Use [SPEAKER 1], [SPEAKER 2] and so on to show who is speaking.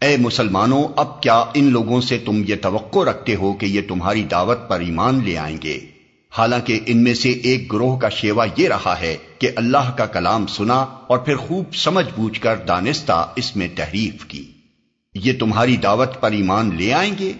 [SPEAKER 1] اے مسلمانوں، اب کیا ان لوگوں سے تم یہ توقع رکھتے ہو کہ یہ تمہاری دعوت پر ایمان لے آئیں گے؟ حالانکہ ان میں سے ایک گروہ کا شیوا یہ رہا ہے کہ اللہ کا کلام سنا اور پھر خوب سمجھ بوجھ کر دانستہ اس میں تحریف کی۔ یہ تمہاری دعوت پر ایمان لے آئیں گے؟